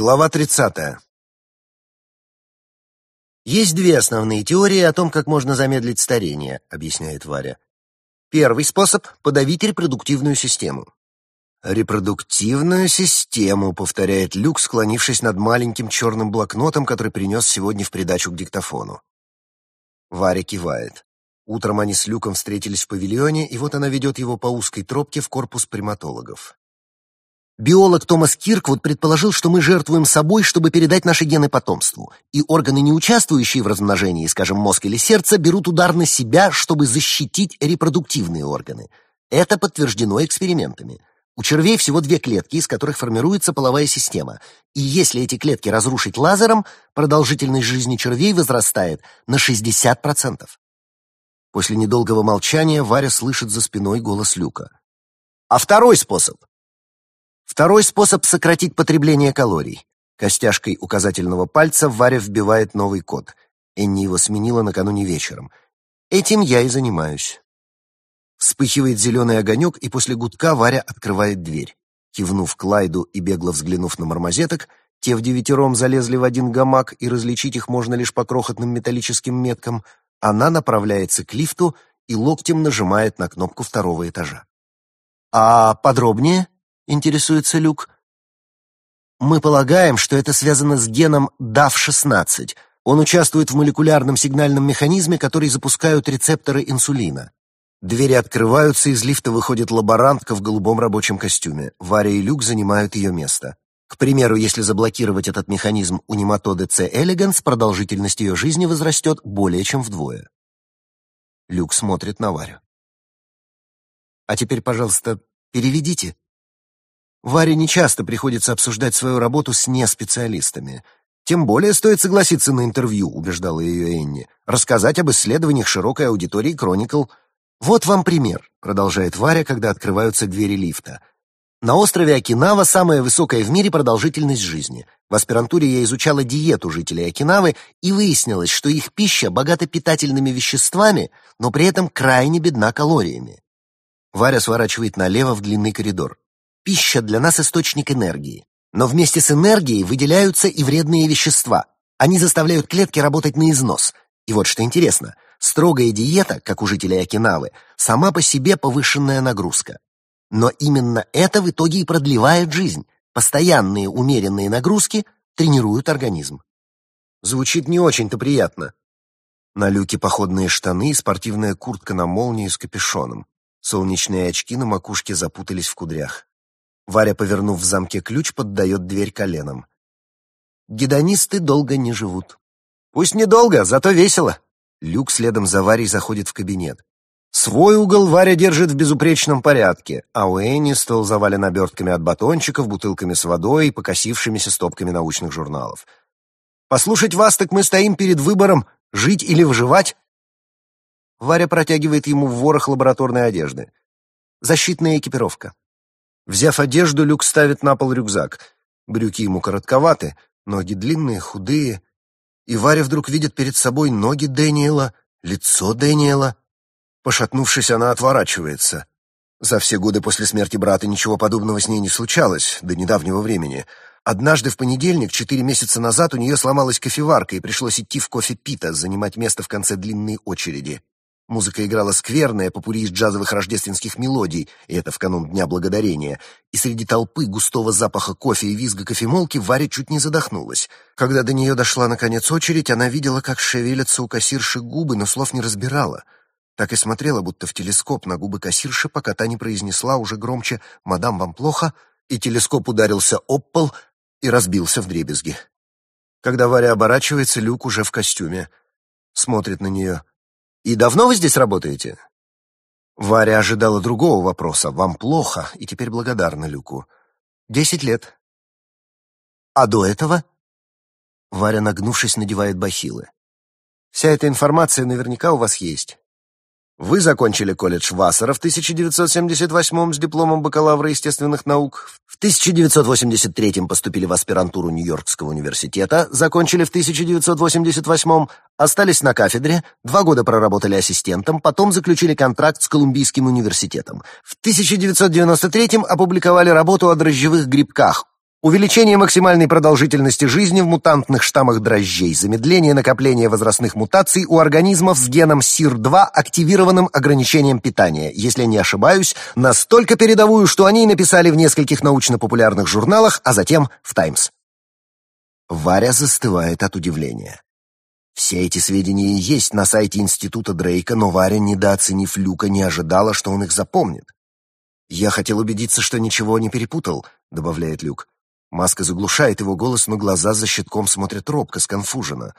Глава 30. Есть две основные теории о том, как можно замедлить старение, объясняет Варя. Первый способ — подавить репродуктивную систему. «Репродуктивную систему», — повторяет Люк, склонившись над маленьким черным блокнотом, который принес сегодня в придачу к диктофону. Варя кивает. Утром они с Люком встретились в павильоне, и вот она ведет его по узкой тропке в корпус приматологов. Биолог Томас Кирквуд предположил, что мы жертвуем собой, чтобы передать наши гены потомству, и органы, не участвующие в размножении, скажем, мозг или сердце, берут удар на себя, чтобы защитить репродуктивные органы. Это подтверждено экспериментами. У червей всего две клетки, из которых формируется половая система, и если эти клетки разрушить лазером, продолжительность жизни червей возрастает на 60%. После недолгого молчания Варя слышит за спиной голос Люка. А второй способ Второй способ сократить потребление калорий. Костяшкой указательного пальца Варя вбивает новый код. Энни его сменила накануне вечером. Этим я и занимаюсь. Вспыхивает зеленый огонек, и после гудка Варя открывает дверь. Кивнув Клайду и бегло взглянув на мармозеток, те в девятером залезли в один гамак, и различить их можно лишь по крохотным металлическим меткам, она направляется к лифту и локтем нажимает на кнопку второго этажа. «А подробнее?» Интересуется Люк. Мы полагаем, что это связано с геном DAF16. Он участвует в молекулярном сигнальном механизме, который запускают рецепторы инсулина. Двери открываются, из лифта выходит лаборантка в голубом рабочем костюме. Варя и Люк занимают ее место. К примеру, если заблокировать этот механизм у нематоды C. elegans, продолжительность ее жизни возрастет более чем вдвое. Люк смотрит на Варю. «А теперь, пожалуйста, переведите», Варе нечасто приходится обсуждать свою работу с неспециалистами. Тем более стоит согласиться на интервью, убеждала ее Энни, рассказать об исследованиях широкой аудитории Chronicle. Вот вам пример, продолжает Варя, когда открываются двери лифта. На острове Окинава самая высокая в мире продолжительность жизни. В аспирантуре я изучала диету жителей Окинавы, и выяснилось, что их пища богата питательными веществами, но при этом крайне бедна калориями. Варя сворачивает налево в длинный коридор. Пища для нас источник энергии. Но вместе с энергией выделяются и вредные вещества. Они заставляют клетки работать на износ. И вот что интересно, строгая диета, как у жителей Окинавы, сама по себе повышенная нагрузка. Но именно это в итоге и продлевает жизнь. Постоянные умеренные нагрузки тренируют организм. Звучит не очень-то приятно. На люке походные штаны и спортивная куртка на молнии с капюшоном. Солнечные очки на макушке запутались в кудрях. Варя, повернув в замке ключ, поддает дверь коленом. Гедонисты долго не живут. Пусть недолго, зато весело. Люк следом за Варей заходит в кабинет. Свой угол Варя держит в безупречном порядке, а у Энни стол завален обертками от батончиков, бутылками с водой и покосившимися стопками научных журналов. «Послушать вас, так мы стоим перед выбором, жить или выживать?» Варя протягивает ему ворох лабораторной одежды. Защитная экипировка. Взяв одежду, Люк ставит на пол рюкзак. Брюки ему коротковаты, ноги длинные, худые. И Варя вдруг видит перед собой ноги Дэниела, лицо Дэниела. Пошатнувшись, она отворачивается. За все годы после смерти брата ничего подобного с ней не случалось, до недавнего времени. Однажды в понедельник, четыре месяца назад, у нее сломалась кофеварка, и пришлось идти в кофе Пита, занимать место в конце длинной очереди. Музыка играла скверная, попури из джазовых рождественских мелодий, и это в канун Дня Благодарения. И среди толпы густого запаха кофе и визга кофемолки Варя чуть не задохнулась. Когда до нее дошла, наконец, очередь, она видела, как шевелятся у кассирши губы, но слов не разбирала. Так и смотрела, будто в телескоп на губы кассирши, пока та не произнесла уже громче «Мадам, вам плохо?» И телескоп ударился об пол и разбился в дребезги. Когда Варя оборачивается, Люк уже в костюме. Смотрит на нее — «И давно вы здесь работаете?» Варя ожидала другого вопроса. «Вам плохо?» И теперь благодарна Люку. «Десять лет». «А до этого?» Варя, нагнувшись, надевает бахилы. «Вся эта информация наверняка у вас есть. Вы закончили колледж Вассера в 1978 с дипломом бакалавра естественных наук. В 1983 поступили в аспирантуру Нью-Йоркского университета, закончили в 1988 остались на кафедре, два года проработали ассистентом, потом заключили контракт с Колумбийским университетом. В 1993 опубликовали работу о дрожжевых грибках, Увеличение максимальной продолжительности жизни в мутантных штаммах дрожжей, замедление накопления возрастных мутаций у организмов с геном СИР-2, активированным ограничением питания, если не ошибаюсь, настолько передовую, что они написали в нескольких научно-популярных журналах, а затем в «Таймс». Варя застывает от удивления. Все эти сведения есть на сайте Института Дрейка, но Варя, недооценив Люка, не ожидала, что он их запомнит. «Я хотел убедиться, что ничего не перепутал», — добавляет Люк. Маска заглушает его голос, но глаза за щитком смотрят робко, сконфуженно.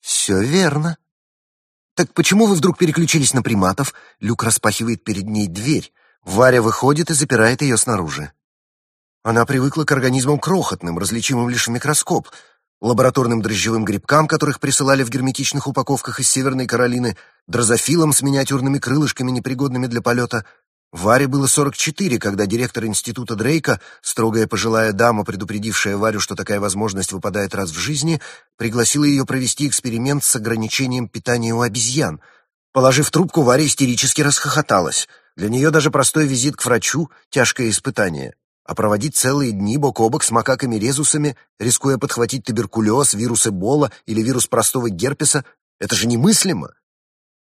«Все верно». «Так почему вы вдруг переключились на приматов?» Люк распахивает перед ней дверь. Варя выходит и запирает ее снаружи. Она привыкла к организмам крохотным, различимым лишь в микроскоп, лабораторным дрожжевым грибкам, которых присылали в герметичных упаковках из Северной Каролины, дрозофилам с миниатюрными крылышками, непригодными для полета — Варе было 44, когда директор института Дрейка, строгая пожилая дама, предупредившая Варю, что такая возможность выпадает раз в жизни, пригласила ее провести эксперимент с ограничением питания у обезьян. Положив трубку, Варя истерически расхохоталась. Для нее даже простой визит к врачу — тяжкое испытание. А проводить целые дни бок о бок с макаками-резусами, рискуя подхватить туберкулез, вирус Эбола или вирус простого герпеса — это же немыслимо.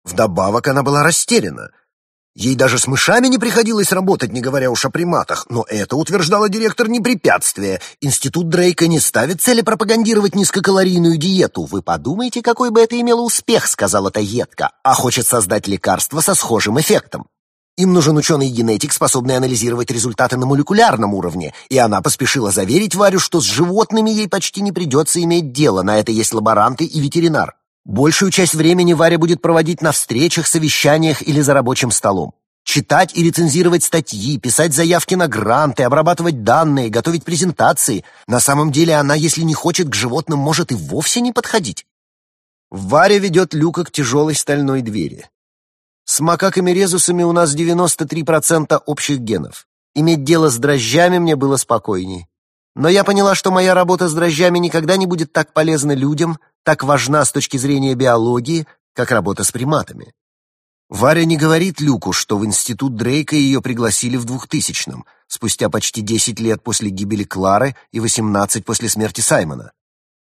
Вдобавок она была растеряна — Ей даже с мышами не приходилось работать, не говоря уж о приматах, но это, утверждала директор, не препятствие. Институт Дрейка не ставит цели пропагандировать низкокалорийную диету. Вы подумайте, какой бы это имело успех, сказала Таетка, а хочет создать лекарство со схожим эффектом. Им нужен ученый-генетик, способный анализировать результаты на молекулярном уровне, и она поспешила заверить Варю, что с животными ей почти не придется иметь дело, на это есть лаборанты и ветеринар. Большую часть времени Варя будет проводить на встречах, совещаниях или за рабочим столом. Читать и рецензировать статьи, писать заявки на гранты, обрабатывать данные, готовить презентации. На самом деле она, если не хочет к животным, может и вовсе не подходить. Варя ведет Люка к тяжелой стальной двери. С макаками-резусами у нас 93% общих генов. Иметь дело с дрожжами мне было спокойней. Но я поняла, что моя работа с дрожжами никогда не будет так полезна людям, так важна с точки зрения биологии, как работа с приматами. Варя не говорит Люку, что в институт Дрейка ее пригласили в 2000-м, спустя почти 10 лет после гибели Клары и 18 после смерти Саймона.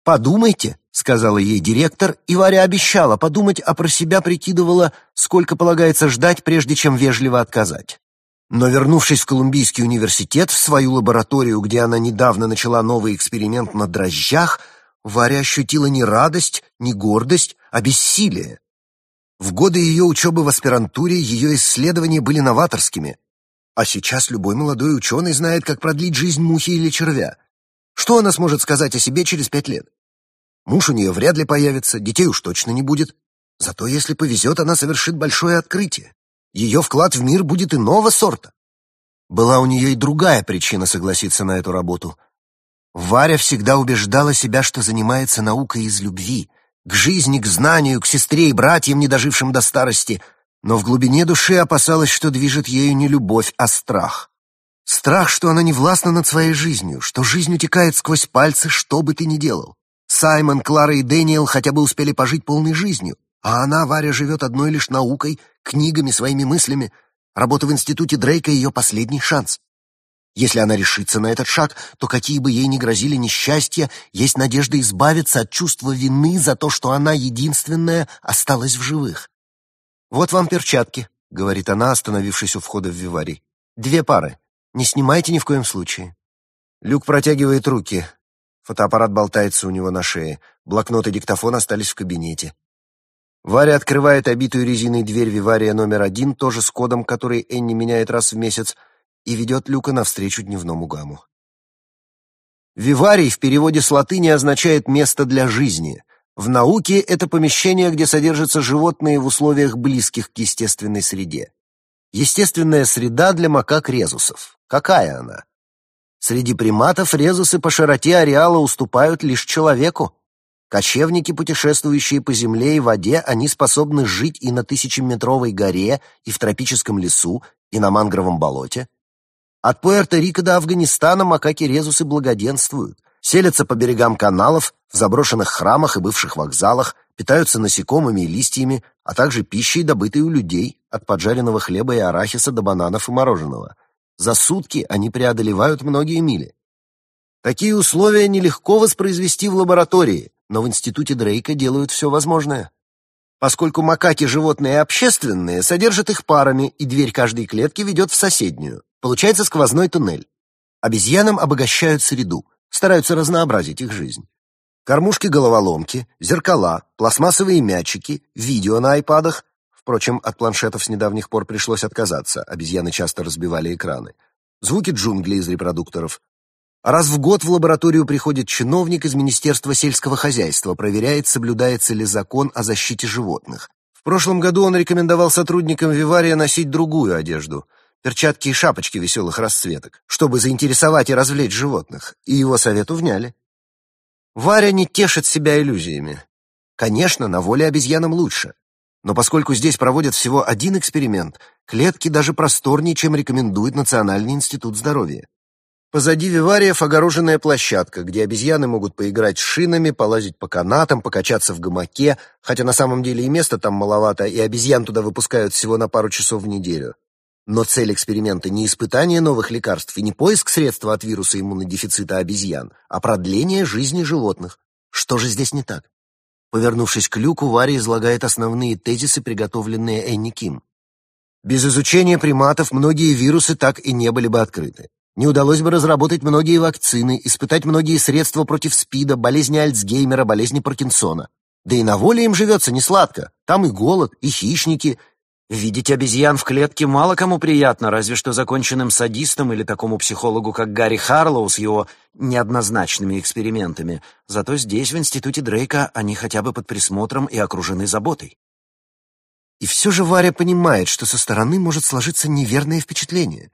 «Подумайте», — сказала ей директор, и Варя обещала подумать, а про себя прикидывала, сколько полагается ждать, прежде чем вежливо отказать. Но вернувшись в Колумбийский университет, в свою лабораторию, где она недавно начала новый эксперимент на дрожжах, Варя ощутила не радость, не гордость, а бессилие. В годы ее учебы в аспирантуре ее исследования были новаторскими, а сейчас любой молодой ученый знает, как продлить жизнь мухи или червя. Что она сможет сказать о себе через пять лет? Муж у нее вряд ли появится, детей уж точно не будет. Зато если повезет, она совершит большое открытие. Ее вклад в мир будет иного сорта. Была у нее и другая причина согласиться на эту работу. Варя всегда убеждала себя, что занимается наукой из любви, к жизни, к знанию, к сестре и братьям, не дожившим до старости, но в глубине души опасалась, что движет ею не любовь, а страх. Страх, что она не властна над своей жизнью, что жизнь утекает сквозь пальцы, что бы ты ни делал. Саймон, Клара и Дэниел хотя бы успели пожить полной жизнью, а она, Варя, живет одной лишь наукой, книгами, своими мыслями. Работа в институте Дрейка — ее последний шанс. Если она решится на этот шаг, то какие бы ей ни грозили несчастья, есть надежда избавиться от чувства вины за то, что она единственная осталась в живых. «Вот вам перчатки», — говорит она, остановившись у входа в виварий. «Две пары. Не снимайте ни в коем случае». Люк протягивает руки. Фотоаппарат болтается у него на шее. Блокнот и диктофон остались в кабинете. Варя открывает обитую резиной дверь вивария номер один, тоже с кодом, который Энни меняет раз в месяц, и ведет Люка навстречу дневному гамму. Виварий в переводе с латыни означает «место для жизни». В науке это помещение, где содержатся животные в условиях близких к естественной среде. Естественная среда для макак-резусов. Какая она? Среди приматов резусы по широте ареала уступают лишь человеку. Кочевники, путешествующие по земле и воде, они способны жить и на тысячеметровой горе, и в тропическом лесу, и на мангровом болоте. От Пуэрто-Рико до Афганистана макаки-резусы благоденствуют, селятся по берегам каналов, в заброшенных храмах и бывших вокзалах, питаются насекомыми и листьями, а также пищей, добытой у людей, от поджаренного хлеба и арахиса до бананов и мороженого. За сутки они преодолевают многие мили. Такие условия нелегко воспроизвести в лаборатории, но в институте Дрейка делают все возможное. Поскольку макаки животные общественные, содержат их парами, и дверь каждой клетки ведет в соседнюю. Получается сквозной туннель. Обезьянам обогащают среду, стараются разнообразить их жизнь. Кормушки-головоломки, зеркала, пластмассовые мячики, видео на айпадах. Впрочем, от планшетов с недавних пор пришлось отказаться, обезьяны часто разбивали экраны. Звуки джунглей из репродукторов. Раз в год в лабораторию приходит чиновник из Министерства сельского хозяйства, проверяет, соблюдается ли закон о защите животных. В прошлом году он рекомендовал сотрудникам Вивария носить другую одежду — перчатки и шапочки веселых расцветок, чтобы заинтересовать и развлечь животных, и его совету вняли. Варя не тешит себя иллюзиями. Конечно, на воле обезьянам лучше. Но поскольку здесь проводят всего один эксперимент, клетки даже просторнее, чем рекомендует Национальный институт здоровья. Позади вивариев огороженная площадка, где обезьяны могут поиграть с шинами, полазить по канатам, покачаться в гамаке, хотя на самом деле и места там маловато, и обезьян туда выпускают всего на пару часов в неделю. Но цель эксперимента не испытание новых лекарств и не поиск средства от вируса иммунодефицита обезьян, а продление жизни животных. Что же здесь не так? Повернувшись к люку, Варя излагает основные тезисы, приготовленные Энни Ким. Без изучения приматов многие вирусы так и не были бы открыты. Не удалось бы разработать многие вакцины, испытать многие средства против СПИДа, болезни Альцгеймера, болезни Паркинсона. Да и на воле им живется не сладко. Там и голод, и хищники, Видеть обезьян в клетке мало кому приятно, разве что законченным садистам или такому психологу, как Гарри Харлоу с его неоднозначными экспериментами. Зато здесь, в институте Дрейка, они хотя бы под присмотром и окружены заботой. И все же Варя понимает, что со стороны может сложиться неверное впечатление.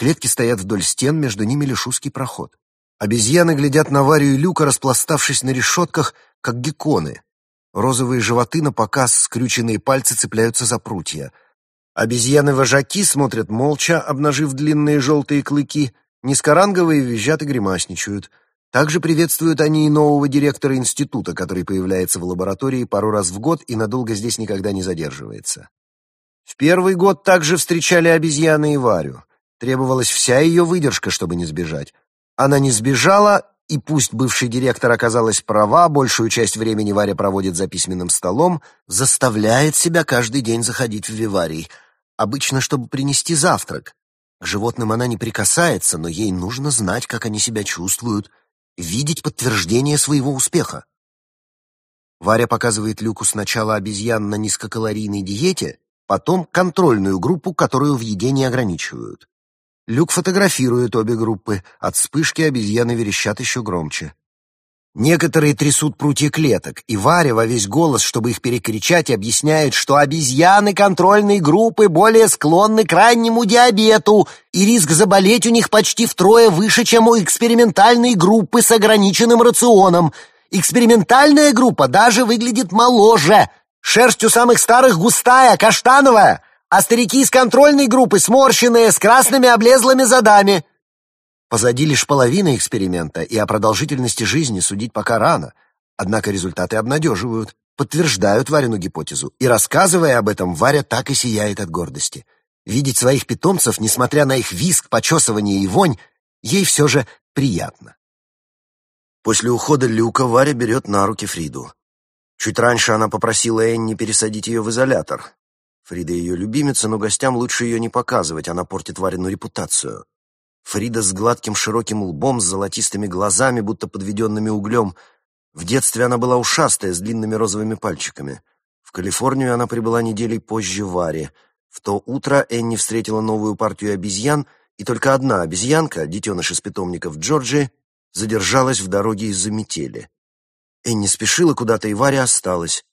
Клетки стоят вдоль стен, между ними лишь узкий проход. Обезьяны глядят на Варю и Люка, распластавшись на решетках, как гекконы, Розовые животы на показ, скрюченные пальцы цепляются за прутья. Обезьяны-вожаки смотрят молча, обнажив длинные желтые клыки. Низкоранговые визжат и гримасничают. Также приветствуют они и нового директора института, который появляется в лаборатории пару раз в год и надолго здесь никогда не задерживается. В первый год также встречали обезьяны и Варю. Требовалась вся ее выдержка, чтобы не сбежать. Она не сбежала и пусть бывший директор оказалась права, большую часть времени Варя проводит за письменным столом, заставляет себя каждый день заходить в виварий. Обычно, чтобы принести завтрак. К животным она не прикасается, но ей нужно знать, как они себя чувствуют, видеть подтверждение своего успеха. Варя показывает Люку сначала обезьян на низкокалорийной диете, потом контрольную группу, которую в еде не ограничивают. Люк фотографирует обе группы. От вспышки обезьяны верещат еще громче. Некоторые трясут прутья клеток, и Варя во весь голос, чтобы их перекричать, объясняет, что обезьяны контрольной группы более склонны к раннему диабету, и риск заболеть у них почти втрое выше, чем у экспериментальной группы с ограниченным рационом. Экспериментальная группа даже выглядит моложе. Шерсть у самых старых густая, каштановая, а старики из контрольной группы сморщенные, с красными облезлыми задами. Позади лишь половина эксперимента, и о продолжительности жизни судить пока рано. Однако результаты обнадеживают, подтверждают Варину гипотезу, и, рассказывая об этом, Варя так и сияет от гордости. Видеть своих питомцев, несмотря на их визг, почесывание и вонь, ей все же приятно. После ухода Люка Варя берет на руки Фриду. Чуть раньше она попросила Энни пересадить ее в изолятор. Фрида ее любимица, но гостям лучше ее не показывать, она портит Варину репутацию. Фрида с гладким широким лбом, с золотистыми глазами, будто подведенными углем. В детстве она была ушастая, с длинными розовыми пальчиками. В Калифорнию она прибыла неделей позже Варе. В то утро Энни встретила новую партию обезьян, и только одна обезьянка, детеныш из питомников Джорджии, задержалась в дороге из-за метели. Энни спешила куда-то, и Варя осталась.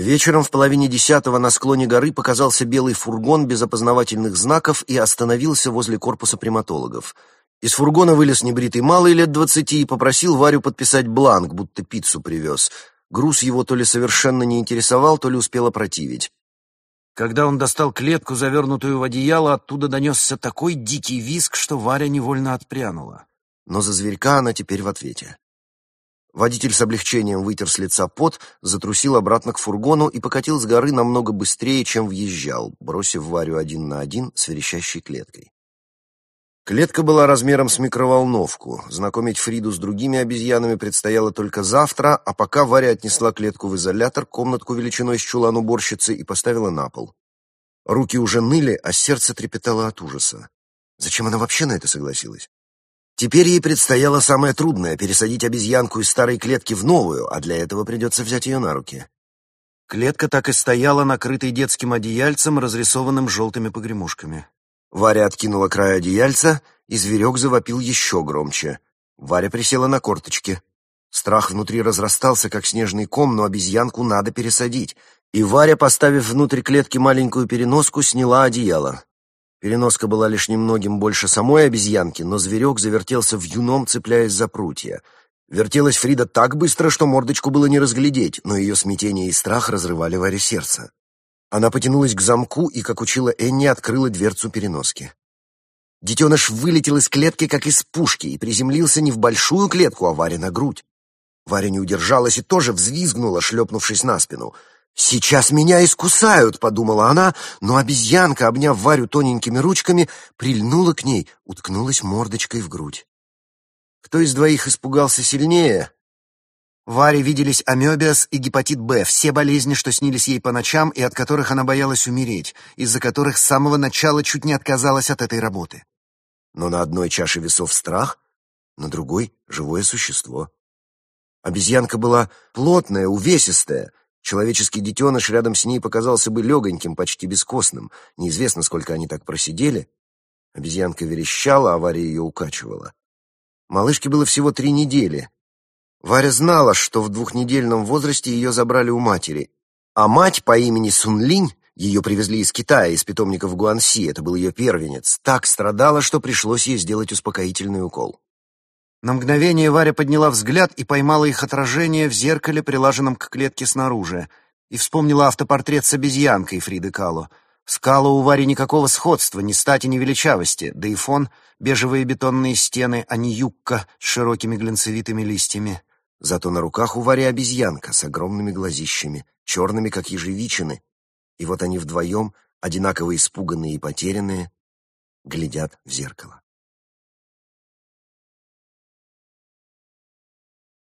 Вечером в половине десятого на склоне горы показался белый фургон без опознавательных знаков и остановился возле корпуса приматологов. Из фургона вылез небритый малый лет двадцати и попросил Варю подписать бланк, будто пиццу привез. Груз его то ли совершенно не интересовал, то ли успел опротивить. Когда он достал клетку, завернутую в одеяло, оттуда донесся такой дикий визг, что Варя невольно отпрянула. Но за зверька она теперь в ответе. Водитель с облегчением вытер с лица пот, затрусил обратно к фургону и покатил с горы намного быстрее, чем въезжал, бросив Варю один на один с верещащей клеткой. Клетка была размером с микроволновку. Знакомить Фриду с другими обезьянами предстояло только завтра, а пока Варя отнесла клетку в изолятор, комнатку величиной с чулан уборщицы и поставила на пол. Руки уже ныли, а сердце трепетало от ужаса. Зачем она вообще на это согласилась? Теперь ей предстояло самое трудное — пересадить обезьянку из старой клетки в новую, а для этого придется взять ее на руки. Клетка так и стояла, накрытой детским одеяльцем, разрисованным желтыми погремушками. Варя откинула край одеяльца, и зверек завопил еще громче. Варя присела на корточки. Страх внутри разрастался, как снежный ком, но обезьянку надо пересадить. И Варя, поставив внутрь клетки маленькую переноску, сняла одеяло. Переноска была лишь немногим больше самой обезьянки, но зверек завертелся в юном, цепляясь за прутья. Вертелась Фрида так быстро, что мордочку было не разглядеть, но ее смятение и страх разрывали Варе сердце. Она потянулась к замку и, как учила Энни, открыла дверцу переноски. Детеныш вылетел из клетки, как из пушки, и приземлился не в большую клетку, а Варе на грудь. Варя не удержалась и тоже взвизгнула, шлепнувшись на спину. «Сейчас меня искусают!» — подумала она, но обезьянка, обняв Варю тоненькими ручками, прильнула к ней, уткнулась мордочкой в грудь. Кто из двоих испугался сильнее, Варе виделись амебиас и гепатит Б, все болезни, что снились ей по ночам и от которых она боялась умереть, из-за которых с самого начала чуть не отказалась от этой работы. Но на одной чаше весов страх, на другой — живое существо. Обезьянка была плотная, увесистая. Человеческий детеныш рядом с ней показался бы легоньким, почти бескостным. Неизвестно, сколько они так просидели. Обезьянка верещала, а Варя ее укачивала. Малышке было всего три недели, Варя знала, что в двухнедельном возрасте ее забрали у матери, а мать по имени Сунлинь, ее привезли из Китая, из питомника в Гуанси, это был ее первенец, так страдала, что пришлось ей сделать успокоительный укол. На мгновение Варя подняла взгляд и поймала их отражение в зеркале, прилаженном к клетке снаружи, и вспомнила автопортрет с обезьянкой Фриды Кало. С Кало у Вари никакого сходства, ни стати, ни величавости, да и фон — бежевые бетонные стены, а не юбка с широкими глянцевитыми листьями. Зато на руках у Вари обезьянка с огромными глазищами, черными, как ежевичины. И вот они вдвоем, одинаково испуганные и потерянные, глядят в зеркало.